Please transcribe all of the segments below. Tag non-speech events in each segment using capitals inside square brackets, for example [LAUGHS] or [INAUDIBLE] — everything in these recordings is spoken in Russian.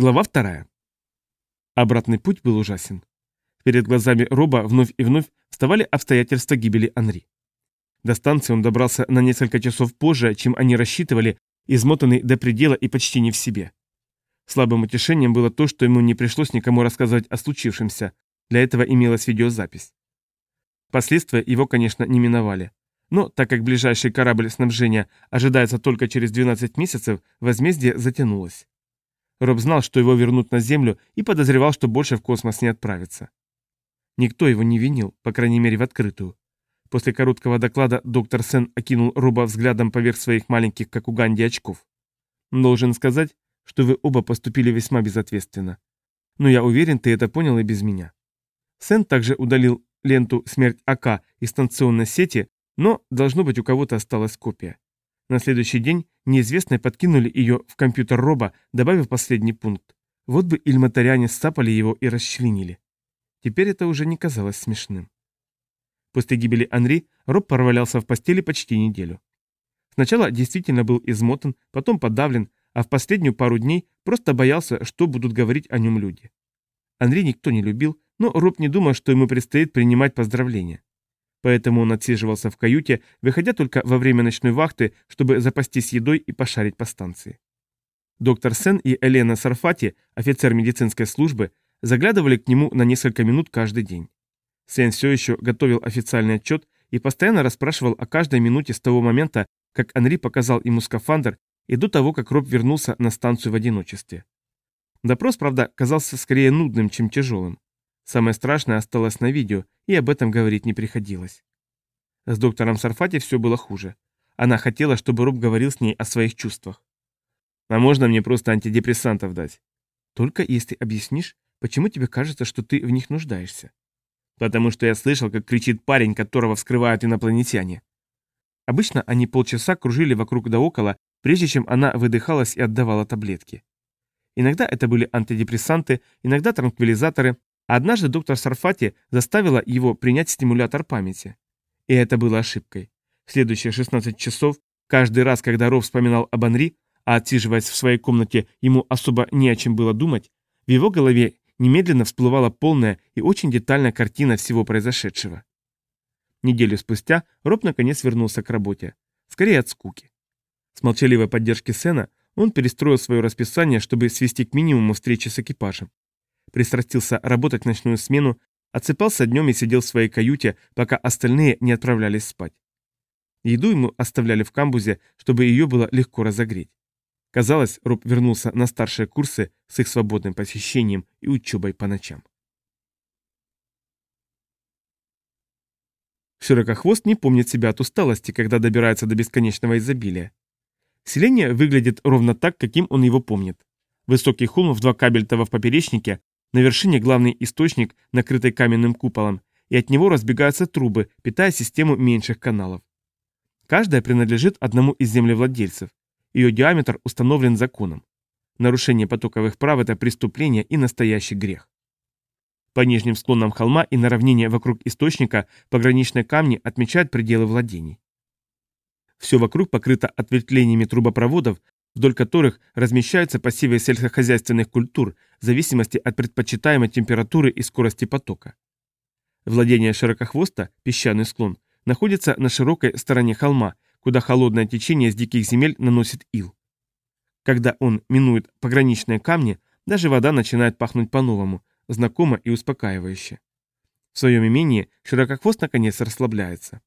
Глава вторая. Обратный путь был ужасен. Перед глазами Роба вновь и вновь вставали обстоятельства гибели Анри. До станции он добрался на несколько часов позже, чем они рассчитывали, измотанный до предела и почти не в себе. Слабым утешением было то, что ему не пришлось никому рассказывать о случившемся, для этого имелась видеозапись. Последствия его, конечно, не миновали. Но так как ближайший корабль снабжения ожидается только через 12 месяцев, возмездие затянулось. Роб знал, что его вернут на Землю, и подозревал, что больше в космос не отправится. Никто его не винил, по крайней мере в открытую. После короткого доклада доктор Сен окинул Роба взглядом поверх своих маленьких, как у Ганди, очков. «Должен сказать, что вы оба поступили весьма безответственно. Но я уверен, ты это понял и без меня». Сен также удалил ленту «Смерть АК» из станционной сети, но, должно быть, у кого-то осталась копия. На следующий день неизвестные подкинули ее в компьютер Роба, добавив последний пункт. Вот бы ильматаряне сцапали его и расчленили. Теперь это уже не казалось смешным. После гибели Анри Роб провалялся в постели почти неделю. Сначала действительно был измотан, потом подавлен, а в последнюю пару дней просто боялся, что будут говорить о нем люди. Анри никто не любил, но Роб не думал, что ему предстоит принимать поздравления. Поэтому он отсиживался в каюте, выходя только во время ночной вахты, чтобы запастись едой и пошарить по станции. Доктор Сен и Елена Сарфати, офицер медицинской службы, заглядывали к нему на несколько минут каждый день. Сен все еще готовил официальный отчет и постоянно расспрашивал о каждой минуте с того момента, как Анри показал ему скафандр, и до того, как Роб вернулся на станцию в одиночестве. Допрос, правда, казался скорее нудным, чем тяжелым. Самое страшное осталось на видео, и об этом говорить не приходилось. С доктором Сарфати все было хуже. Она хотела, чтобы Роб говорил с ней о своих чувствах. «А можно мне просто антидепрессантов дать?» «Только если объяснишь, почему тебе кажется, что ты в них нуждаешься?» «Потому что я слышал, как кричит парень, которого вскрывают инопланетяне». Обычно они полчаса кружили вокруг да около, прежде чем она выдыхалась и отдавала таблетки. Иногда это были антидепрессанты, иногда транквилизаторы, Однажды доктор Сарфати заставила его принять стимулятор памяти. И это было ошибкой. В следующие 16 часов, каждый раз, когда Ров вспоминал об Анри, а отсиживаясь в своей комнате ему особо не о чем было думать, в его голове немедленно всплывала полная и очень детальная картина всего произошедшего. Неделю спустя Роб наконец вернулся к работе. Скорее от скуки. С молчаливой поддержки Сена он перестроил свое расписание, чтобы свести к минимуму встречи с экипажем пристрастился работать ночную смену, отсыпался днем и сидел в своей каюте, пока остальные не отправлялись спать. Еду ему оставляли в камбузе, чтобы ее было легко разогреть. Казалось, Роб вернулся на старшие курсы с их свободным посещением и учебой по ночам. Широкохвост не помнит себя от усталости, когда добирается до бесконечного изобилия. Селение выглядит ровно так, каким он его помнит. Высокий холм в два кабельтова в поперечнике, на вершине главный источник, накрытый каменным куполом, и от него разбегаются трубы, питая систему меньших каналов. Каждая принадлежит одному из землевладельцев. Ее диаметр установлен законом. Нарушение потоковых прав – это преступление и настоящий грех. По нижним склонам холма и на равнине вокруг источника пограничные камни отмечают пределы владений. Все вокруг покрыто ответвлениями трубопроводов, вдоль которых размещаются посевы сельскохозяйственных культур в зависимости от предпочитаемой температуры и скорости потока. Владение широкохвоста, песчаный склон, находится на широкой стороне холма, куда холодное течение с диких земель наносит ил. Когда он минует пограничные камни, даже вода начинает пахнуть по-новому, знакомо и успокаивающе. В своем имении широкохвост наконец расслабляется.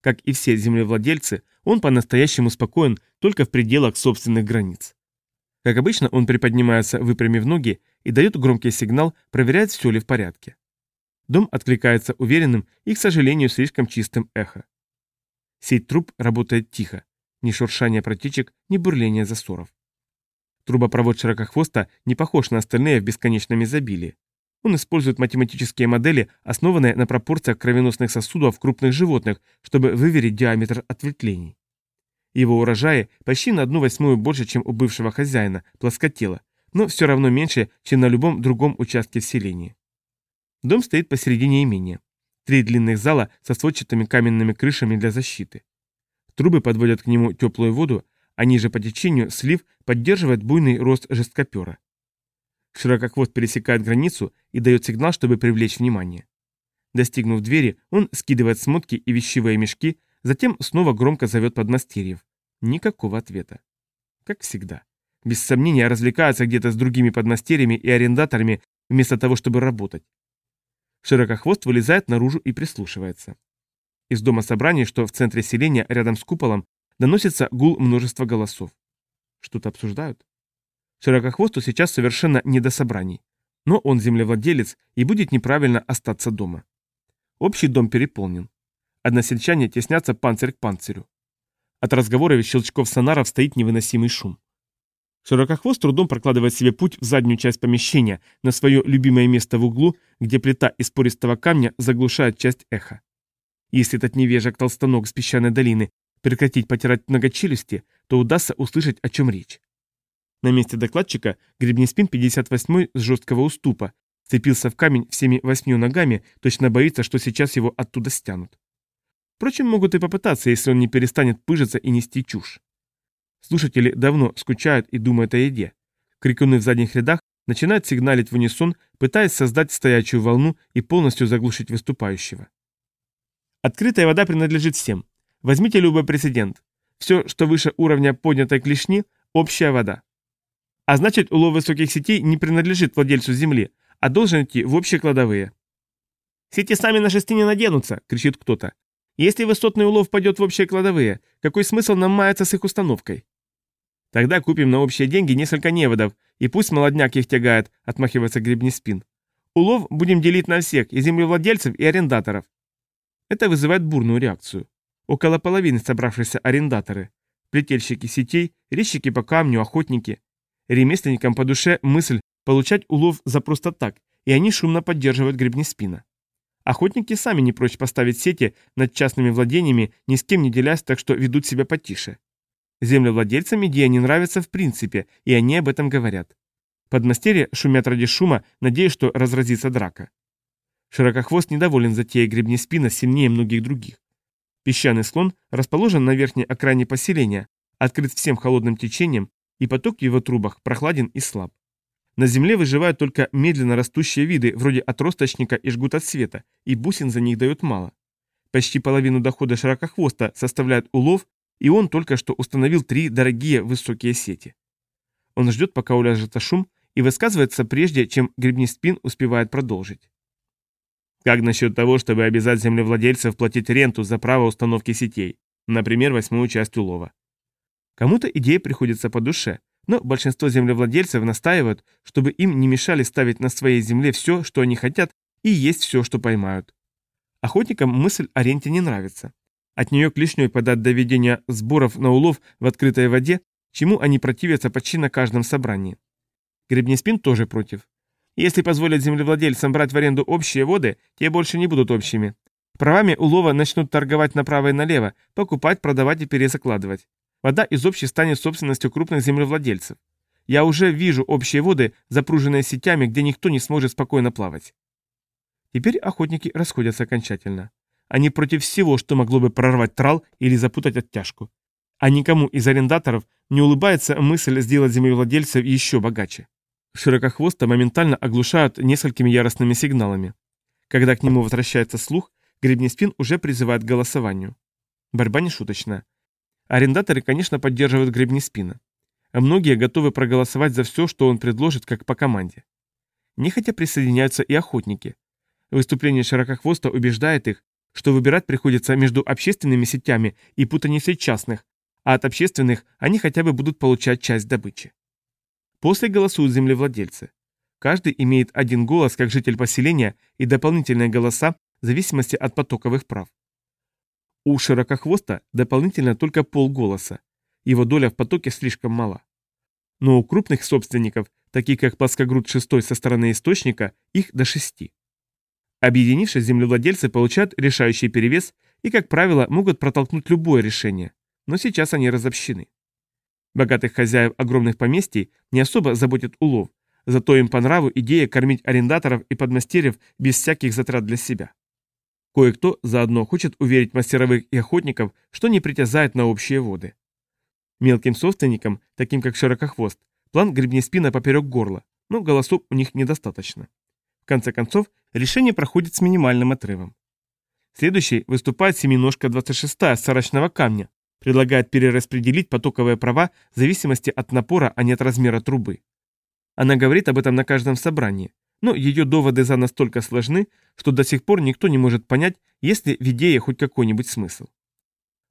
Как и все землевладельцы, он по-настоящему спокоен только в пределах собственных границ. Как обычно, он приподнимается, выпрямив ноги, и дает громкий сигнал, проверяет, все ли в порядке. Дом откликается уверенным и, к сожалению, слишком чистым эхо. Сеть труб работает тихо. Ни шуршания протечек, ни бурления засоров. Трубопровод широкохвоста не похож на остальные в бесконечном изобилии. Он использует математические модели, основанные на пропорциях кровеносных сосудов крупных животных, чтобы выверить диаметр ответвлений. Его урожаи почти на одну восьмую больше, чем у бывшего хозяина, плоскотела, но все равно меньше, чем на любом другом участке в. Дом стоит посередине имения. Три длинных зала со сводчатыми каменными крышами для защиты. Трубы подводят к нему теплую воду, а ниже по течению слив поддерживает буйный рост жесткопера. Широкохвост пересекает границу и дает сигнал, чтобы привлечь внимание. Достигнув двери, он скидывает смотки и вещевые мешки, затем снова громко зовет подмастерьев. Никакого ответа. Как всегда. Без сомнения развлекается где-то с другими подмастерьями и арендаторами, вместо того, чтобы работать. Широкохвост вылезает наружу и прислушивается. Из дома собраний, что в центре селения, рядом с куполом, доносится гул множества голосов. Что-то обсуждают? Широкохвосту сейчас совершенно не до собраний. Но он землевладелец и будет неправильно остаться дома. Общий дом переполнен. Односельчане теснятся панцирь к панцирю. От разговоров и щелчков сонаров стоит невыносимый шум. Широкохвост трудом прокладывает себе путь в заднюю часть помещения, на свое любимое место в углу, где плита из пористого камня заглушает часть эха. Если этот невежак толстоног с песчаной долины прекратить потирать многочелюсти, то удастся услышать, о чем речь. На месте докладчика гребнеспин 58 с жесткого уступа, цепился в камень всеми восьмью ногами, точно боится, что сейчас его оттуда стянут. Впрочем, могут и попытаться, если он не перестанет пыжиться и нести чушь. Слушатели давно скучают и думают о еде. Крикуны в задних рядах начинают сигналить в унисон, пытаясь создать стоячую волну и полностью заглушить выступающего. Открытая вода принадлежит всем. Возьмите любой прецедент. Все, что выше уровня поднятой клешни – общая вода. А значит, улов высоких сетей не принадлежит владельцу земли, а должен идти в общие кладовые. «Сети сами на шести не наденутся!» – кричит кто-то. «Если высотный улов пойдет в общие кладовые, какой смысл нам маяться с их установкой?» «Тогда купим на общие деньги несколько неводов, и пусть молодняк их тягает», – отмахивается гребнеспин. «Улов будем делить на всех, и землевладельцев, и арендаторов». Это вызывает бурную реакцию. Около половины собравшиеся арендаторы, плетельщики сетей, резчики по камню, охотники. Ремесленникам по душе мысль получать улов за просто так, и они шумно поддерживают гребнеспина. Охотники сами не прочь поставить сети над частными владениями, ни с кем не делясь, так что ведут себя потише. Землевладельцам идея не нравится в принципе, и они об этом говорят. Подмастерья шумят ради шума, надеясь, что разразится драка. Широкохвост недоволен затеей гребнеспина сильнее многих других. Песчаный склон расположен на верхней окраине поселения, открыт всем холодным течением, и поток в его трубах прохладен и слаб. На Земле выживают только медленно растущие виды, вроде отросточника и жгута цвета, и бусин за них дают мало. Почти половину дохода широкохвоста составляет улов, и он только что установил три дорогие высокие сети. Он ждет, пока уляжется шум, и высказывается прежде, чем гребнеспин успевает продолжить. Как насчет того, чтобы обязать землевладельцев платить ренту за право установки сетей, например, восьмую часть улова? Кому-то идея приходится по душе, но большинство землевладельцев настаивают, чтобы им не мешали ставить на своей земле все, что они хотят, и есть все, что поймают. Охотникам мысль о ренте не нравится. От нее клешней подать доведение сборов на улов в открытой воде, чему они противятся почти на каждом собрании. Гребнеспин тоже против. Если позволят землевладельцам брать в аренду общие воды, те больше не будут общими. Правами улова начнут торговать направо и налево, покупать, продавать и перезакладывать. Вода из общей станет собственностью крупных землевладельцев. Я уже вижу общие воды, запруженные сетями, где никто не сможет спокойно плавать. Теперь охотники расходятся окончательно. Они против всего, что могло бы прорвать трал или запутать оттяжку. А никому из арендаторов не улыбается мысль сделать землевладельцев еще богаче. Широкохвоста моментально оглушают несколькими яростными сигналами. Когда к нему возвращается слух, Гребнеспин уже призывает к голосованию. Борьба не шуточная. Арендаторы, конечно, поддерживают Гребнеспина. А многие готовы проголосовать за все, что он предложит, как по команде. Нехотя присоединяются и охотники. Выступление Широкохвоста убеждает их, что выбирать приходится между общественными сетями и путаницей частных, а от общественных они хотя бы будут получать часть добычи. После голосуют землевладельцы. Каждый имеет один голос как житель поселения и дополнительные голоса в зависимости от потоковых прав. У широкохвоста дополнительно только полголоса. Его доля в потоке слишком мала. Но у крупных собственников, таких как плоскогруд шестой со стороны источника, их до шести. Объединившись, землевладельцы получают решающий перевес и, как правило, могут протолкнуть любое решение. Но сейчас они разобщены. Богатых хозяев огромных поместий не особо заботит улов, зато им по нраву идея кормить арендаторов и подмастерьев без всяких затрат для себя. Кое-кто заодно хочет уверить мастеровых и охотников, что не притязает на общие воды. Мелким собственникам, таким как Широкохвост, план гребнеспина поперек горла. но голосов у них недостаточно. В конце концов, решение проходит с минимальным отрывом. Следующий выступает семиножка 26 с сорочного камня, предлагает перераспределить потоковые права в зависимости от напора, а не от размера трубы. Она говорит об этом на каждом собрании, но ее доводы за настолько сложны, что до сих пор никто не может понять, есть ли в идее хоть какой-нибудь смысл.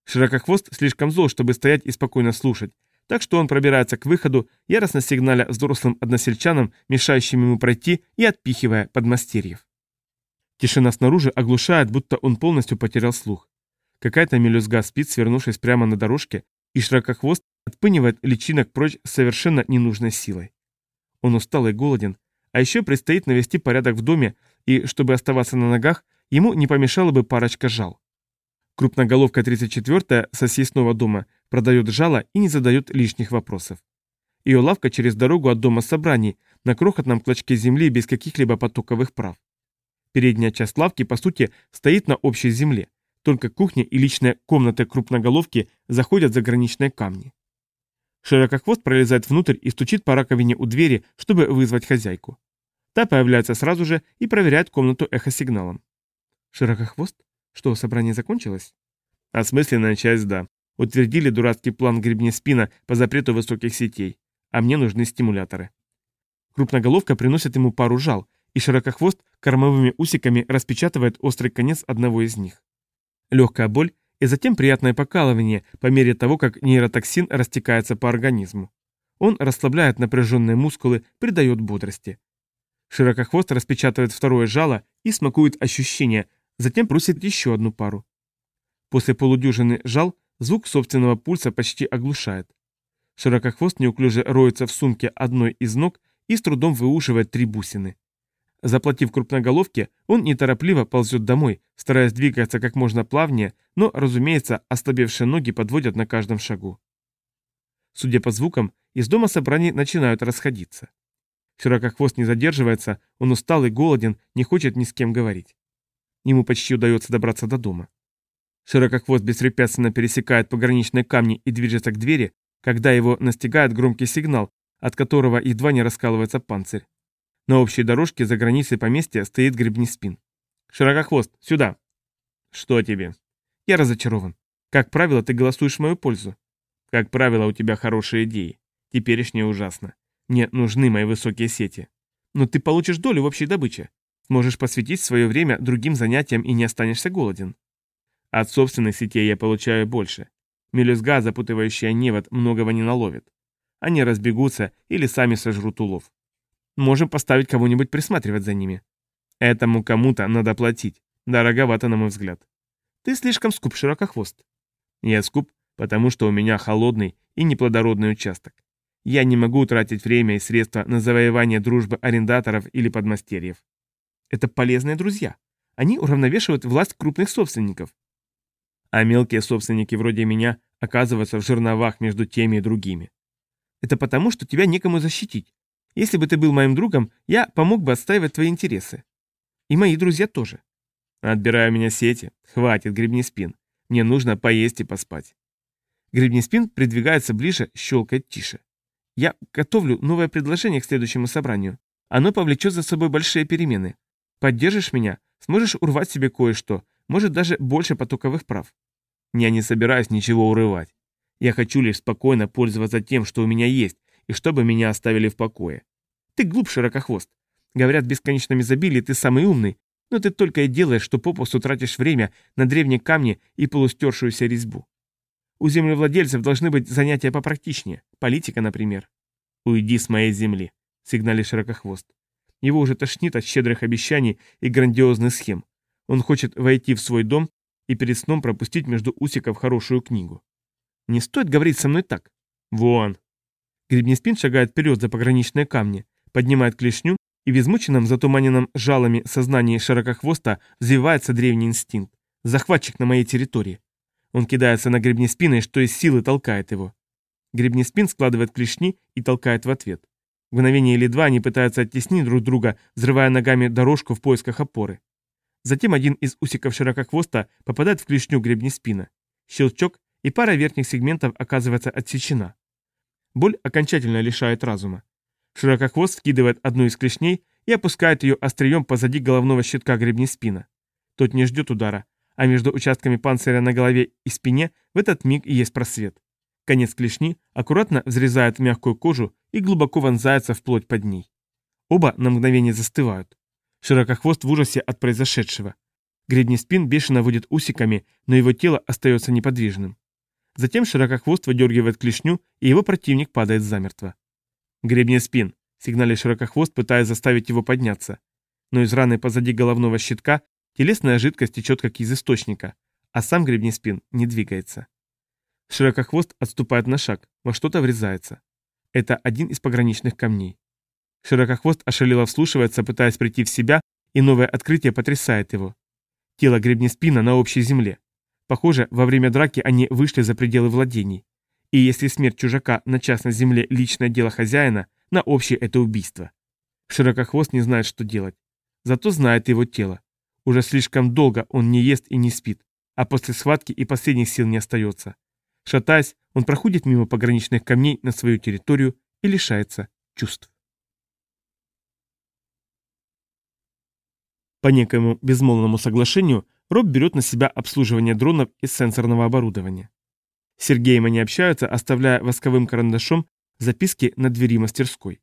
Широкохвост слишком зол, чтобы стоять и спокойно слушать, так что он пробирается к выходу, яростно сигналя взрослым односельчанам, мешающим ему пройти и отпихивая подмастерьев. Тишина снаружи оглушает, будто он полностью потерял слух. Какая-то мелюзга спит, свернувшись прямо на дорожке, и широкохвост отпынивает личинок прочь совершенно ненужной силой. Он устал и голоден, а еще предстоит навести порядок в доме, и, чтобы оставаться на ногах, ему не помешала бы парочка жал. Крупноголовка 34-я со съестного дома продает жало и не задает лишних вопросов. Ее лавка через дорогу от дома собраний, на крохотном клочке земли без каких-либо потоковых прав. Передняя часть лавки, по сути, стоит на общей земле, только кухня и личная комната крупноголовки заходят за граничные камни. Широкохвост пролезает внутрь и стучит по раковине у двери, чтобы вызвать хозяйку. Та появляется сразу же и проверяет комнату эхосигналом. Широкохвост? Что, собрание закончилось? Осмысленная часть, да. Утвердили дурацкий план гребнеспина по запрету высоких сетей. А мне нужны стимуляторы. Крупноголовка приносит ему пару жал, и широкохвост кормовыми усиками распечатывает острый конец одного из них. Легкая боль и затем приятное покалывание по мере того, как нейротоксин растекается по организму. Он расслабляет напряженные мускулы, придает бодрости. Широкохвост распечатывает второе жало и смакует ощущения, затем просит еще одну пару. После полудюжины жал звук собственного пульса почти оглушает. Широкохвост неуклюже роется в сумке одной из ног и с трудом выуживает три бусины. Заплатив крупноголовке, он неторопливо ползет домой, стараясь двигаться как можно плавнее, но, разумеется, ослабевшие ноги подводят на каждом шагу. Судя по звукам, из дома собраний начинают расходиться. Широкохвост не задерживается, он устал и голоден, не хочет ни с кем говорить. Ему почти удается добраться до дома. Широкохвост беспрепятственно пересекает пограничные камни и движется к двери, когда его настигает громкий сигнал, от которого едва не раскалывается панцирь. На общей дорожке за границей поместья стоит гребнеспин. «Широкохвост, сюда!» «Что тебе?» «Я разочарован. Как правило, ты голосуешь в мою пользу». «Как правило, у тебя хорошие идеи. Теперешнее ужасно. Мне нужны мои высокие сети. Но ты получишь долю в общей добыче. Сможешь посвятить свое время другим занятиям и не останешься голоден. От собственных сетей я получаю больше. Мелюзга, запутывающая невод, многого не наловит. Они разбегутся или сами сожрут улов. Можем поставить кого-нибудь присматривать за ними. Этому кому-то надо платить. Дороговато, на мой взгляд. Ты слишком скуп, широкохвост. Я скуп, потому что у меня холодный и неплодородный участок. Я не могу тратить время и средства на завоевание дружбы арендаторов или подмастерьев. Это полезные друзья. Они уравновешивают власть крупных собственников. А мелкие собственники вроде меня оказываются в жерновах между теми и другими. Это потому, что тебя некому защитить, если бы ты был моим другом, я помог бы отстаивать твои интересы. И мои друзья тоже. Отбираю меня сети. Хватит, гребнеспин. Мне нужно поесть и поспать. Гребнеспин придвигается ближе, щелкает тише. Я готовлю новое предложение к следующему собранию. Оно повлечет за собой большие перемены. Поддержишь меня, сможешь урвать себе кое-что, может даже больше потоковых прав. Я не собираюсь ничего урывать. Я хочу лишь спокойно пользоваться тем, что у меня есть, и чтобы меня оставили в покое. Ты глуп, широкохвост. Говорят, в бесконечном изобилии ты самый умный, но ты только и делаешь, что попусту тратишь время на древние камни и полустершуюся резьбу. У землевладельцев должны быть занятия попрактичнее, политика, например. «Уйди с моей земли», — сигналит широкохвост. Его уже тошнит от щедрых обещаний и грандиозных схем. Он хочет войти в свой дом и перед сном пропустить между усиков хорошую книгу. Не стоит говорить со мной так. Вон, Гребнеспин шагает вперед за пограничные камни, поднимает клешню, и в измученном, затуманенном жалами сознании широкохвоста взвивается древний инстинкт. Захватчик на моей территории. Он кидается на гребнеспина и что из силы толкает его. Гребнеспин складывает клешни и толкает в ответ. В мгновение или два они пытаются оттеснить друг друга, взрывая ногами дорожку в поисках опоры. Затем один из усиков широкохвоста попадает в клешню гребнеспина. Щелчок, и пара верхних сегментов оказывается отсечена. Боль окончательно лишает разума. Широкохвост вкидывает одну из клешней и опускает ее острием позади головного щитка гребнеспина. Тот не ждет удара, а между участками панциря на голове и спине в этот миг есть просвет. Конец клешни аккуратно взрезает мягкую кожу и глубоко вонзается в плоть под ней. Оба на мгновение застывают. Широкохвост в ужасе от произошедшего. Гребнеспин бешено водит усиками, но его тело остается неподвижным. Затем широкохвост выдергивает клешню, и его противник падает замертво. Гребнеспин, сигналит широкохвост, пытаясь заставить его подняться. Но из раны позади головного щитка телесная жидкость течет как из источника, а сам гребнеспин не двигается. Широкохвост отступает на шаг, во что-то врезается. Это один из пограничных камней. Широкохвост ошалело вслушивается, пытаясь прийти в себя, и новое открытие потрясает его. Тело гребнеспина на общей земле. Похоже, во время драки они вышли за пределы владений. И если смерть чужака на частной земле личное дело хозяина, на общее это убийство. Широкохвост не знает, что делать. Зато знает его тело. Уже слишком долго он не ест и не спит, а после схватки и последних сил не остается. Шатаясь, он проходит мимо пограничных камней на свою территорию и лишается чувств. По некоему безмолвному соглашению Роб берет на себя обслуживание дронов и сенсорного оборудования. Сергеем они общаются, оставляя восковым карандашом записки на двери мастерской.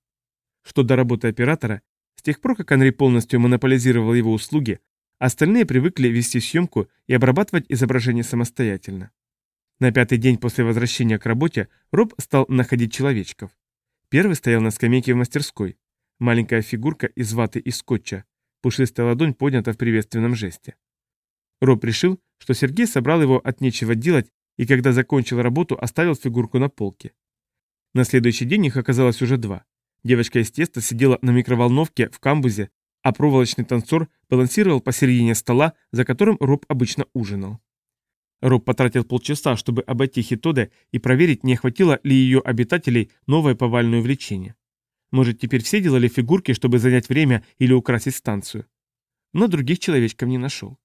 Что до работы оператора, с тех пор, как Анри полностью монополизировал его услуги, остальные привыкли вести съемку и обрабатывать изображение самостоятельно. На пятый день после возвращения к работе Роб стал находить человечков. Первый стоял на скамейке в мастерской. Маленькая фигурка из ваты и скотча. Пушистая ладонь поднята в приветственном жесте. Роб решил, что Сергей собрал его от нечего делать и когда закончил работу, оставил фигурку на полке. На следующий день их оказалось уже два. Девочка из теста сидела на микроволновке в камбузе, а проволочный танцор балансировал посередине стола, за которым Роб обычно ужинал. Роб потратил полчаса, чтобы обойти Хитоде и проверить, не охватило ли ее обитателей новое повальное увлечение. Может, теперь все делали фигурки, чтобы занять время или украсить станцию. Но других человечков не нашел.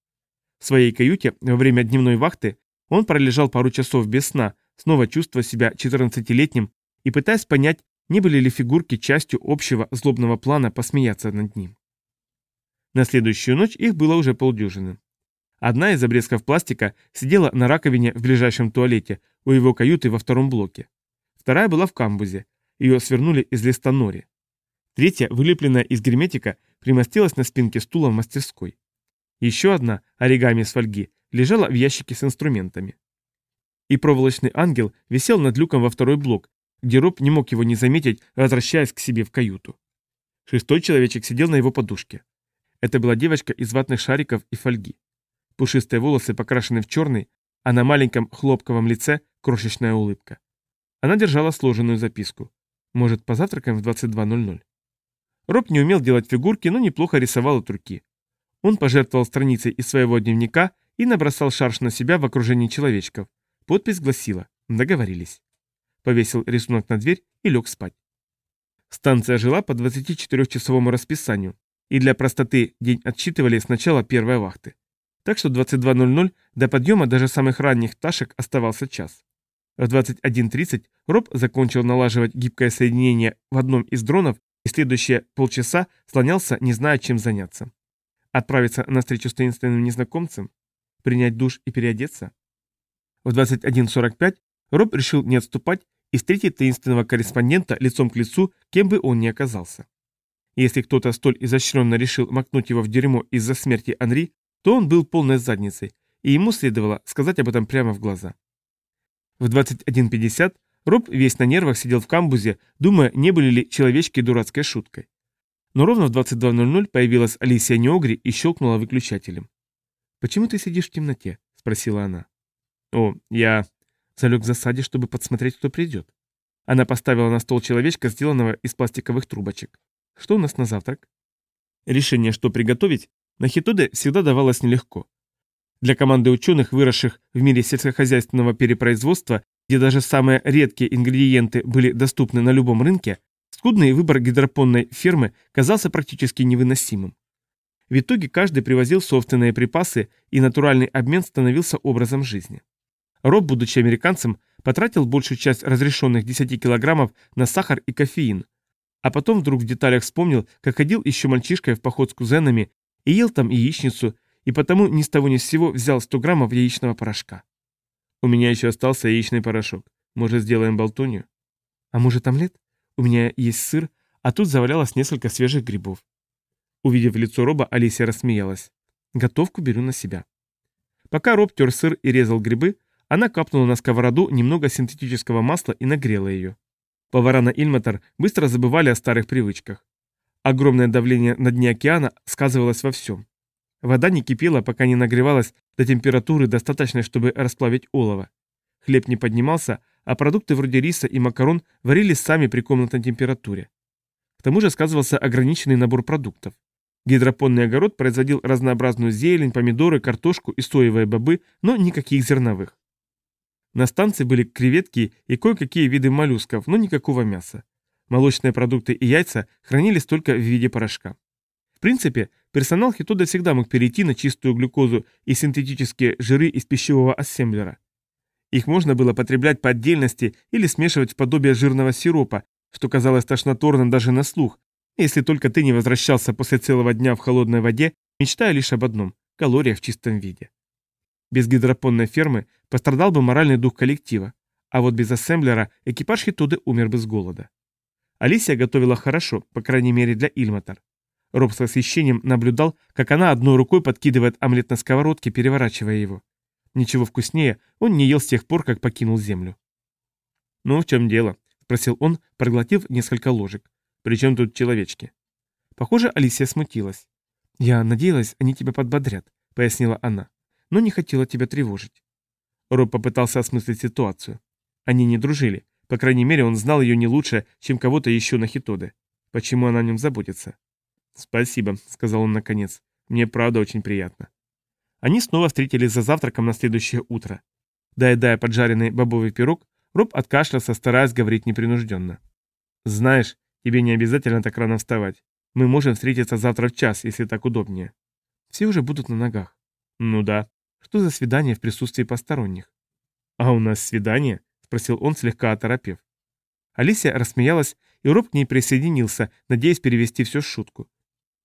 В своей каюте во время дневной вахты он пролежал пару часов без сна, снова чувствуя себя 14-летним и пытаясь понять, не были ли фигурки частью общего злобного плана посмеяться над ним. На следующую ночь их было уже полдюжины. Одна из обрезков пластика сидела на раковине в ближайшем туалете у его каюты во втором блоке. Вторая была в камбузе, ее свернули из листа нори. Третья, вылепленная из герметика, примостилась на спинке стула в мастерской. Еще одна, оригами с фольги, лежала в ящике с инструментами. И проволочный ангел висел над люком во второй блок, где Роб не мог его не заметить, возвращаясь к себе в каюту. Шестой человечек сидел на его подушке. Это была девочка из ватных шариков и фольги. Пушистые волосы покрашены в черный, а на маленьком хлопковом лице крошечная улыбка. Она держала сложенную записку. Может, позавтракаем в 22.00? Роб не умел делать фигурки, но неплохо рисовал от руки. Он пожертвовал страницей из своего дневника и набросал шарш на себя в окружении человечков. Подпись гласила «Договорились». Повесил рисунок на дверь и лег спать. Станция жила по 24-часовому расписанию, и для простоты день отсчитывали с начала первой вахты. Так что 22.00 до подъема даже самых ранних пташек оставался час. В 21.30 Роб закончил налаживать гибкое соединение в одном из дронов и следующие полчаса слонялся, не зная, чем заняться. Отправиться на встречу с таинственным незнакомцем? Принять душ и переодеться? В 21.45 Роб решил не отступать и встретить таинственного корреспондента лицом к лицу, кем бы он ни оказался. Если кто-то столь изощренно решил макнуть его в дерьмо из-за смерти Анри, то он был полной задницей, и ему следовало сказать об этом прямо в глаза. В 21.50 Роб весь на нервах сидел в камбузе, думая, не были ли человечки дурацкой шуткой. Но ровно в 22.00 появилась Алисия Неогри и щелкнула выключателем. «Почему ты сидишь в темноте?» – спросила она. «О, я...» Залег в засаде, чтобы подсмотреть, кто придет. Она поставила на стол человечка, сделанного из пластиковых трубочек. «Что у нас на завтрак?» Решение, что приготовить, на Хитоде всегда давалось нелегко. Для команды ученых, выросших в мире сельскохозяйственного перепроизводства, где даже самые редкие ингредиенты были доступны на любом рынке, Скудный выбор гидропонной фермы казался практически невыносимым. В итоге каждый привозил собственные припасы, и натуральный обмен становился образом жизни. Роб, будучи американцем, потратил большую часть разрешенных 10 килограммов на сахар и кофеин, А потом вдруг в деталях вспомнил, как ходил еще мальчишкой в поход с кузенами и ел там яичницу, и потому ни с того ни с сего взял 100 граммов яичного порошка. У меня еще остался яичный порошок. Может, сделаем болтунью? А может, омлет? У меня есть сыр, а тут завалялось несколько свежих грибов. Увидев лицо Роба, Алисия рассмеялась. Готовку беру на себя. Пока Роб тер сыр и резал грибы, она капнула на сковороду немного синтетического масла и нагрела ее. Повара на Ильматор быстро забывали о старых привычках. Огромное давление на дне океана сказывалось во всем. Вода не кипела, пока не нагревалась до температуры, достаточной, чтобы расплавить олово. Хлеб не поднимался, а продукты вроде риса и макарон варились сами при комнатной температуре. К тому же сказывался ограниченный набор продуктов. Гидропонный огород производил разнообразную зелень, помидоры, картошку и соевые бобы, но никаких зерновых. На станции были креветки и кое-какие виды моллюсков, но никакого мяса. Молочные продукты и яйца хранились только в виде порошка. В принципе, персонал Хитода всегда мог перейти на чистую глюкозу и синтетические жиры из пищевого ассемблера. Их можно было потреблять по отдельности или смешивать в подобие жирного сиропа, что казалось тошнотворным даже на слух, если только ты не возвращался после целого дня в холодной воде, мечтая лишь об одном – калориях в чистом виде. Без гидропонной фермы пострадал бы моральный дух коллектива, а вот без ассемблера экипаж Хитуды умер бы с голода. Алисия готовила хорошо, по крайней мере для Ильматор. Роб с восхищением наблюдал, как она одной рукой подкидывает омлет на сковородке, переворачивая его. Ничего вкуснее он не ел с тех пор, как покинул землю. «Ну, в чем дело?» – спросил он, проглотив несколько ложек. «Причем тут человечки?» Похоже, Алисия смутилась. «Я надеялась, они тебя подбодрят», — пояснила она, — «но не хотела тебя тревожить». Роб попытался осмыслить ситуацию. Они не дружили, по крайней мере, он знал ее не лучше, чем кого-то еще на Хитоде. Почему она о нем заботится? «Спасибо», — сказал он наконец. «Мне правда очень приятно». Они снова встретились за завтраком на следующее утро. Доедая поджаренный бобовый пирог, Роб откашлялся, стараясь говорить непринужденно. «Знаешь, тебе не обязательно так рано вставать. Мы можем встретиться завтра в час, если так удобнее». «Все уже будут на ногах». «Ну да. Что за свидание в присутствии посторонних?» «А у нас свидание?» – спросил он, слегка оторопев. Алисия рассмеялась, и Роб к ней присоединился, надеясь перевести все в шутку.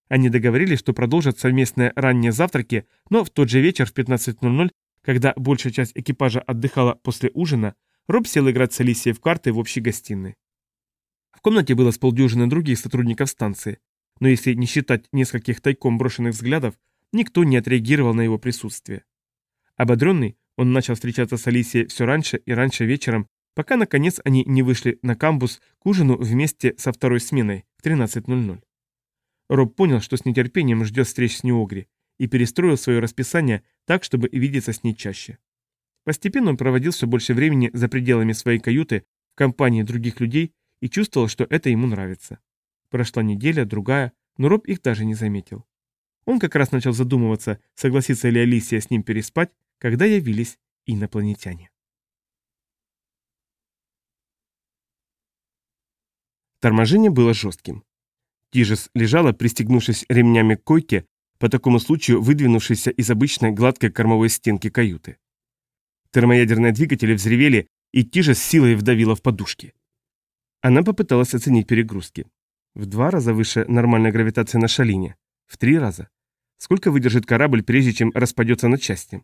Они договорились, что продолжат совместные ранние завтраки, но в тот же вечер в 15.00, когда большая часть экипажа отдыхала после ужина, Роб сел играть с Алисией в карты в общей гостиной. В комнате было с полдюжины других сотрудников станции, но если не считать нескольких тайком брошенных взглядов, никто не отреагировал на его присутствие. Ободренный, он начал встречаться с Алисией все раньше и раньше вечером, пока наконец они не вышли на камбус к ужину вместе со второй сменой в 13.00. Роб понял, что с нетерпением ждет встреч с Неогри, и перестроил свое расписание так, чтобы видеться с ней чаще. Постепенно он проводил все больше времени за пределами своей каюты в компании других людей и чувствовал, что это ему нравится. Прошла неделя, другая, но Роб их даже не заметил. Он как раз начал задумываться, согласится ли Алисия с ним переспать, когда явились инопланетяне. Торможение было жестким. Тижес лежала, пристегнувшись ремнями к койке, по такому случаю выдвинувшейся из обычной гладкой кормовой стенки каюты. Термоядерные двигатели взревели, и Тижес силой вдавила в подушки. Она попыталась оценить перегрузки. В два раза выше нормальной гравитации на шалине. В три раза. Сколько выдержит корабль, прежде чем распадется на части?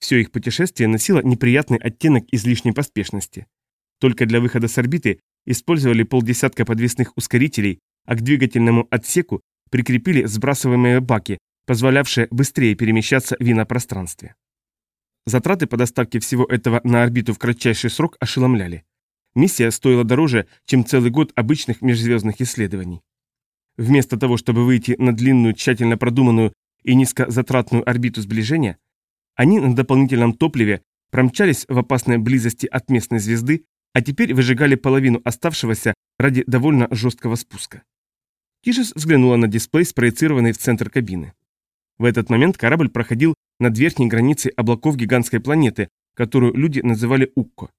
Все их путешествие носило неприятный оттенок излишней поспешности. Только для выхода с орбиты использовали полдесятка подвесных ускорителей, а к двигательному отсеку прикрепили сбрасываемые баки, позволявшие быстрее перемещаться в инопространстве. Затраты по доставке всего этого на орбиту в кратчайший срок ошеломляли. Миссия стоила дороже, чем целый год обычных межзвездных исследований. Вместо того, чтобы выйти на длинную, тщательно продуманную и низкозатратную орбиту сближения, они на дополнительном топливе промчались в опасной близости от местной звезды, а теперь выжигали половину оставшегося ради довольно жесткого спуска. Тишес взглянула на дисплей, спроецированный в центр кабины. В этот момент корабль проходил над верхней границей облаков гигантской планеты, которую люди называли Укко.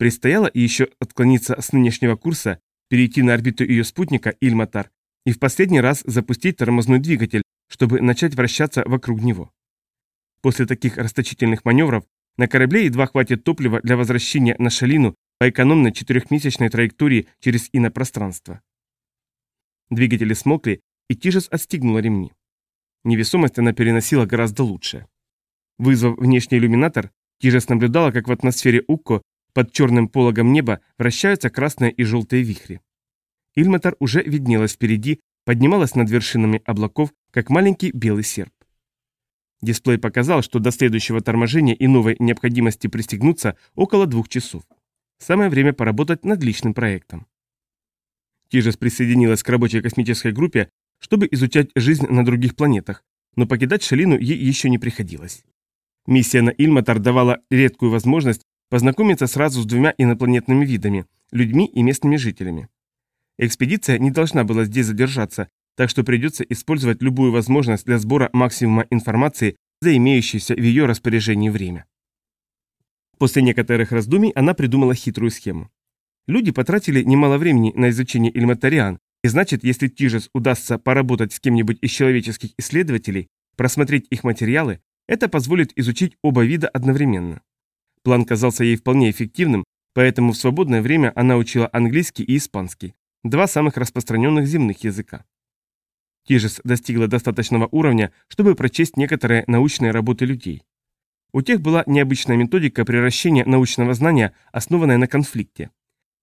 Предстояло еще отклониться с нынешнего курса, перейти на орбиту ее спутника Ильматар и в последний раз запустить тормозной двигатель, чтобы начать вращаться вокруг него. После таких расточительных маневров на корабле едва хватит топлива для возвращения на Шалину по экономной четырехмесячной траектории через инопространство. Двигатели смолкли, и Тижес отстегнула ремни. Невесомость она переносила гораздо лучше. Вызвав внешний иллюминатор, Тижес наблюдала, как в атмосфере Укко под черным пологом неба вращаются красные и желтые вихри. Ильматор уже виднелась впереди, поднималась над вершинами облаков, как маленький белый серп. Дисплей показал, что до следующего торможения и новой необходимости пристегнуться около двух часов. Самое время поработать над личным проектом. Тижес присоединилась к рабочей космической группе, чтобы изучать жизнь на других планетах, но покидать Шалину ей еще не приходилось. Миссия на Ильматор давала редкую возможность познакомиться сразу с двумя инопланетными видами – людьми и местными жителями. Экспедиция не должна была здесь задержаться, так что придется использовать любую возможность для сбора максимума информации за имеющееся в ее распоряжении время. После некоторых раздумий она придумала хитрую схему. Люди потратили немало времени на изучение ильматариан, и значит, если Тижес удастся поработать с кем-нибудь из человеческих исследователей, просмотреть их материалы, это позволит изучить оба вида одновременно. План казался ей вполне эффективным, поэтому в свободное время она учила английский и испанский, два самых распространенных земных языка. Тижес достигла достаточного уровня, чтобы прочесть некоторые научные работы людей. У тех была необычная методика превращения научного знания, основанная на конфликте.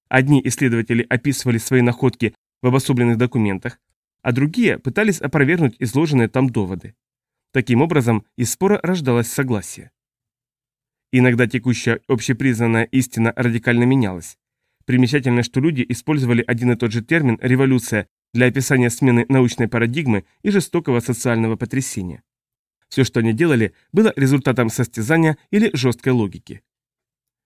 Одни исследователи описывали свои находки в обособленных документах, а другие пытались опровергнуть изложенные там доводы. Таким образом, из спора рождалось согласие. Иногда текущая общепризнанная истина радикально менялась. Примечательно, что люди использовали один и тот же термин «революция» для описания смены научной парадигмы и жестокого социального потрясения. Все, что они делали, было результатом состязания или жесткой логики.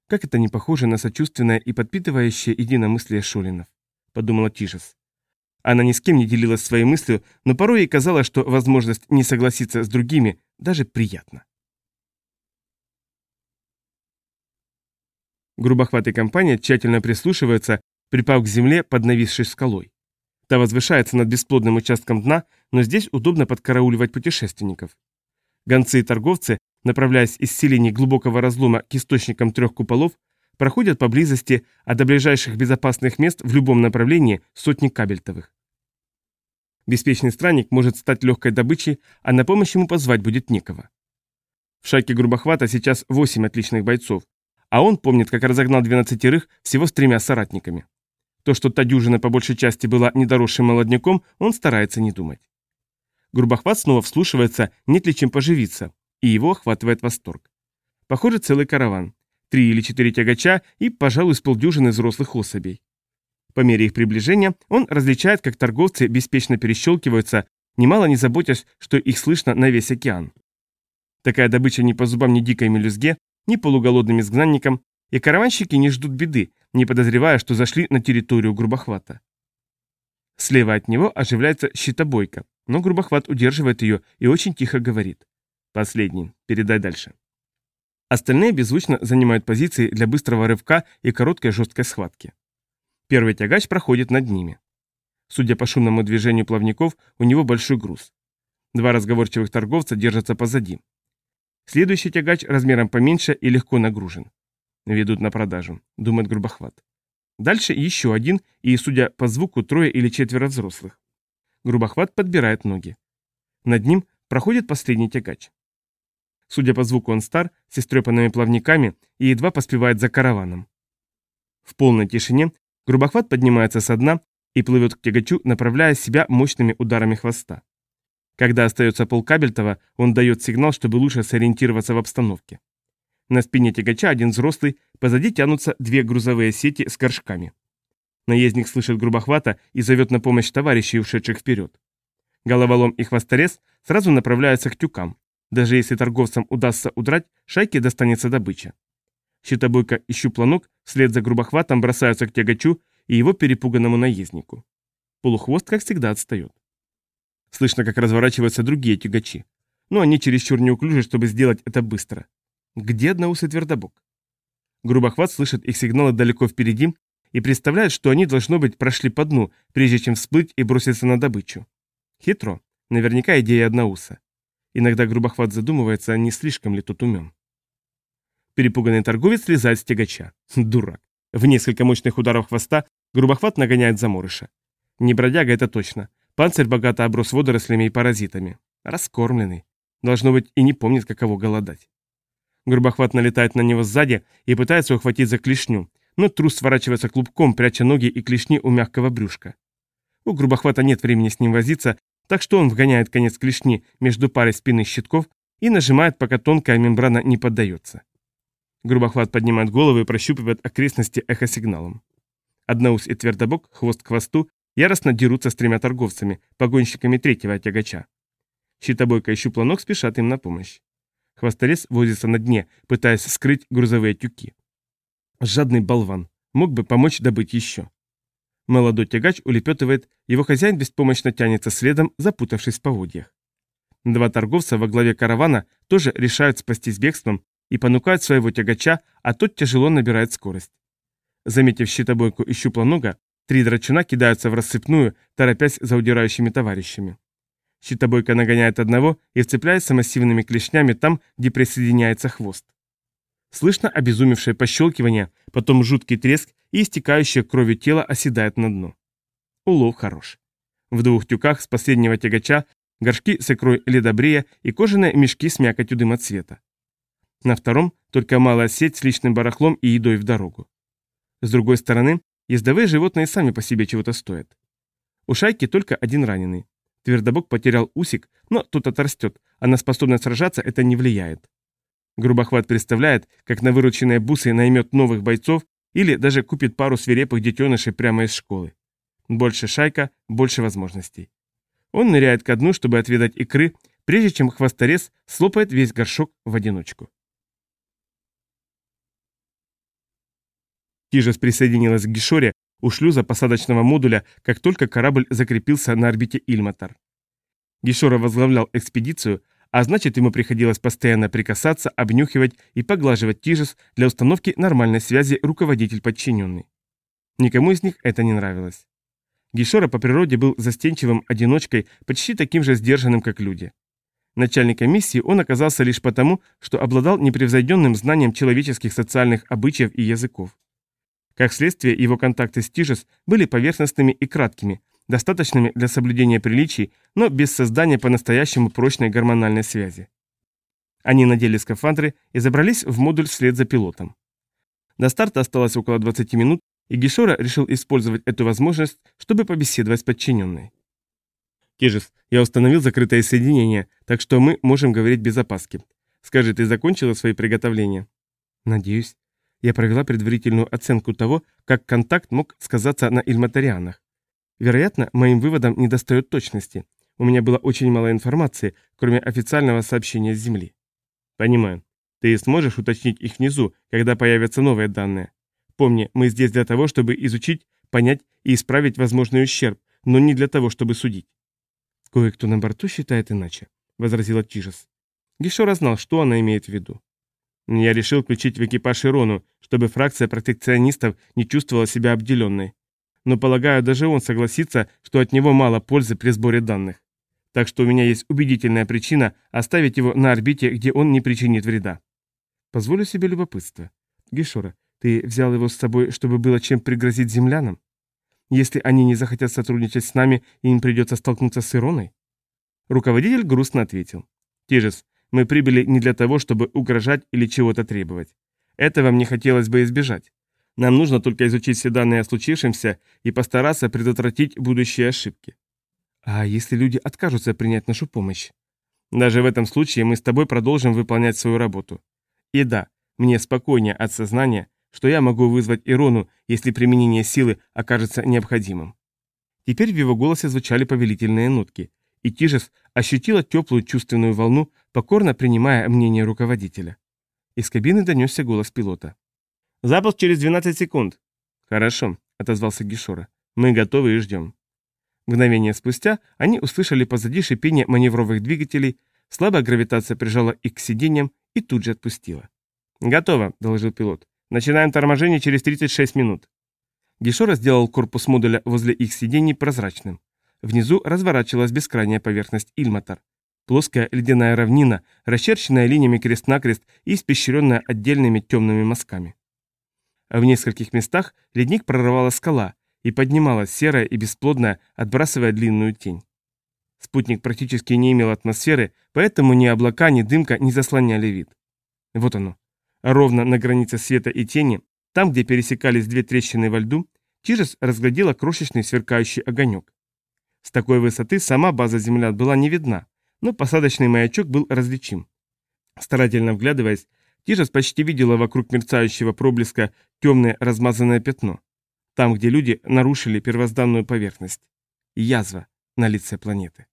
Как это не похоже на сочувственное и подпитывающее единомыслие Шолинов, подумала Тишес. Она ни с кем не делилась своей мыслью, но порой ей казалось, что возможность не согласиться с другими даже приятна. Грубохватая компания тщательно прислушивается, припав к земле под нависшей скалой. Та возвышается над бесплодным участком дна, но здесь удобно подкарауливать путешественников. Гонцы и торговцы, направляясь из селений глубокого разлома к источникам трех куполов, проходят поблизости, а до ближайших безопасных мест в любом направлении сотни кабельтовых. Беспечный странник может стать легкой добычей, а на помощь ему позвать будет некого. В шайке грубохвата сейчас восемь отличных бойцов, а он помнит, как разогнал двенадцатерых всего с тремя соратниками. То, что та дюжина по большей части была недоросшим молодняком, он старается не думать. Грубохват снова вслушивается, нет ли чем поживиться, и его охватывает восторг. Похоже, целый караван. Три или четыре тягача и, пожалуй, с полдюжины взрослых особей. По мере их приближения он различает, как торговцы беспечно перещелкиваются, немало не заботясь, что их слышно на весь океан. Такая добыча не по зубам ни дикой мелюзге, ни полуголодным изгнанникам, и караванщики не ждут беды, не подозревая, что зашли на территорию грубохвата. Слева от него оживляется щитобойка, но грубохват удерживает ее и очень тихо говорит. «Последний, передай дальше». Остальные беззвучно занимают позиции для быстрого рывка и короткой жесткой схватки. Первый тягач проходит над ними. Судя по шумному движению плавников, у него большой груз. Два разговорчивых торговца держатся позади. Следующий тягач размером поменьше и легко нагружен. Ведут на продажу, думает грубохват. Дальше еще один, и, судя по звуку, трое или четверо взрослых. Грубохват подбирает ноги. Над ним проходит последний тягач. Судя по звуку, он стар, с истрепанными плавниками и едва поспевает за караваном. В полной тишине грубохват поднимается со дна и плывет к тягачу, направляя себя мощными ударами хвоста. Когда остается полкабельтова, он дает сигнал, чтобы лучше сориентироваться в обстановке. На спине тягача один взрослый, позади тянутся две грузовые сети с горшками. Наездник слышит грубохвата и зовет на помощь товарищей, ушедших вперед. Головолом и хвосторез сразу направляются к тюкам. Даже если торговцам удастся удрать, шайке достанется добыча. Щитобойка и щупланок вслед за грубохватом бросаются к тягачу и его перепуганному наезднику. Полухвост, как всегда, отстает. Слышно, как разворачиваются другие тягачи. Но они чересчур неуклюжи, чтобы сделать это быстро. Где одноусый твердобок? Грубохват слышит их сигналы далеко впереди и представляет, что они, должно быть, прошли по дну, прежде чем всплыть и броситься на добычу. Хитро. Наверняка идея одноуса. Иногда грубохват задумывается, не слишком ли тут умен. Перепуганный торговец слезает с тягача. [LAUGHS] Дурак. В несколько мощных ударов хвоста грубохват нагоняет заморыша. Не бродяга, это точно. Панцирь богато оброс водорослями и паразитами. Раскормленный. Должно быть, и не помнит, каково голодать. Грубохват налетает на него сзади и пытается ухватить за клешню, но трус сворачивается клубком, пряча ноги и клешни у мягкого брюшка. У грубохвата нет времени с ним возиться, так что он вгоняет конец клешни между парой спинных щитков и нажимает, пока тонкая мембрана не поддается. Грубохват поднимает голову и прощупывает окрестности эхосигналом. Одноус и твердобок, хвост к хвосту, яростно дерутся с тремя торговцами, погонщиками третьего тягача. Щитобойка и щуплонок спешат им на помощь. Хвосторез возится на дне, пытаясь скрыть грузовые тюки. Жадный болван. Мог бы помочь добыть еще. Молодой тягач улепетывает, его хозяин беспомощно тянется следом, запутавшись в поводьях. Два торговца во главе каравана тоже решают спастись бегством и понукают своего тягача, а тот тяжело набирает скорость. Заметив щитобойку и щуплонога, три драчуна кидаются в рассыпную, торопясь за удирающими товарищами. Щитобойка нагоняет одного и вцепляется массивными клешнями там, где присоединяется хвост. Слышно обезумевшее пощелкивание, потом жуткий треск и истекающее кровью тело оседает на дно. Улов хорош. В двух тюках с последнего тягача горшки с икрой ледобрея и кожаные мешки с мякотью дымоцвета. На втором только малая сеть с личным барахлом и едой в дорогу. С другой стороны, ездовые животные сами по себе чего-то стоят. У шайки только один раненый. Твердобок потерял усик, но тут отрастет, а на способность сражаться это не влияет. Грубохват представляет, как на вырученные бусы наймет новых бойцов или даже купит пару свирепых детенышей прямо из школы. Больше шайка, больше возможностей. Он ныряет ко дну, чтобы отведать икры, прежде чем хвосторез слопает весь горшок в одиночку. Тижес присоединилась к Гишоре у шлюза посадочного модуля, как только корабль закрепился на орбите Ильматар. Гишора возглавлял экспедицию, а значит ему приходилось постоянно прикасаться, обнюхивать и поглаживать Тижес для установки нормальной связи руководитель-подчиненный. Никому из них это не нравилось. Гишора по природе был застенчивым одиночкой, почти таким же сдержанным, как люди. Начальником миссии он оказался лишь потому, что обладал непревзойденным знанием человеческих социальных обычаев и языков. Как следствие, его контакты с Тижес были поверхностными и краткими, достаточными для соблюдения приличий, но без создания по-настоящему прочной гормональной связи. Они надели скафандры и забрались в модуль вслед за пилотом. До старта осталось около 20 минут, и Гишора решил использовать эту возможность, чтобы побеседовать с подчиненной. «Кижес, я установил закрытое соединение, так что мы можем говорить без опаски. Скажи, ты закончила свои приготовления?» «Надеюсь. Я провела предварительную оценку того, как контакт мог сказаться на ильматарианах. Вероятно, моим выводам недостает точности. У меня было очень мало информации, кроме официального сообщения с Земли. Понимаю. Ты сможешь уточнить их внизу, когда появятся новые данные. Помни, мы здесь для того, чтобы изучить, понять и исправить возможный ущерб, но не для того, чтобы судить. Кое-кто на борту считает иначе, возразила Тижес. Гишора знал, что она имеет в виду. Я решил включить в экипаж Ирону, чтобы фракция протекционистов не чувствовала себя обделенной но полагаю, даже он согласится, что от него мало пользы при сборе данных. Так что у меня есть убедительная причина оставить его на орбите, где он не причинит вреда. Позволю себе любопытство. Гишора, ты взял его с собой, чтобы было чем пригрозить землянам? Если они не захотят сотрудничать с нами, им придется столкнуться с Ироной? Руководитель грустно ответил. Тижес, мы прибыли не для того, чтобы угрожать или чего-то требовать. Этого мне хотелось бы избежать. Нам нужно только изучить все данные о случившемся и постараться предотвратить будущие ошибки. А если люди откажутся принять нашу помощь? Даже в этом случае мы с тобой продолжим выполнять свою работу. И да, мне спокойнее от сознания, что я могу вызвать Ирону, если применение силы окажется необходимым. Теперь в его голосе звучали повелительные нотки, и Тижес ощутила теплую чувственную волну, покорно принимая мнение руководителя. Из кабины донесся голос пилота. Запуск через 12 секунд. Хорошо, отозвался Гишора. Мы готовы и ждем. Мгновение спустя они услышали позади шипение маневровых двигателей, слабая гравитация прижала их к сиденьям и тут же отпустила. «Готово», — доложил пилот. «Начинаем торможение через 36 минут». Гишора сделал корпус модуля возле их сидений прозрачным. Внизу разворачивалась бескрайняя поверхность Ильматар. Плоская ледяная равнина, расчерченная линиями крест-накрест и испещренная отдельными темными мазками. В нескольких местах ледник прорывала скала и поднималась серая и бесплодная, отбрасывая длинную тень. Спутник практически не имел атмосферы, поэтому ни облака, ни дымка не заслоняли вид. Вот оно. Ровно на границе света и тени, там, где пересекались две трещины во льду, Чижес разглядела крошечный сверкающий огонек. С такой высоты сама база землян была не видна, но посадочный маячок был различим. Старательно вглядываясь, Тижес почти видела вокруг мерцающего проблеска темное размазанное пятно. Там, где люди нарушили первозданную поверхность. Язва на лице планеты.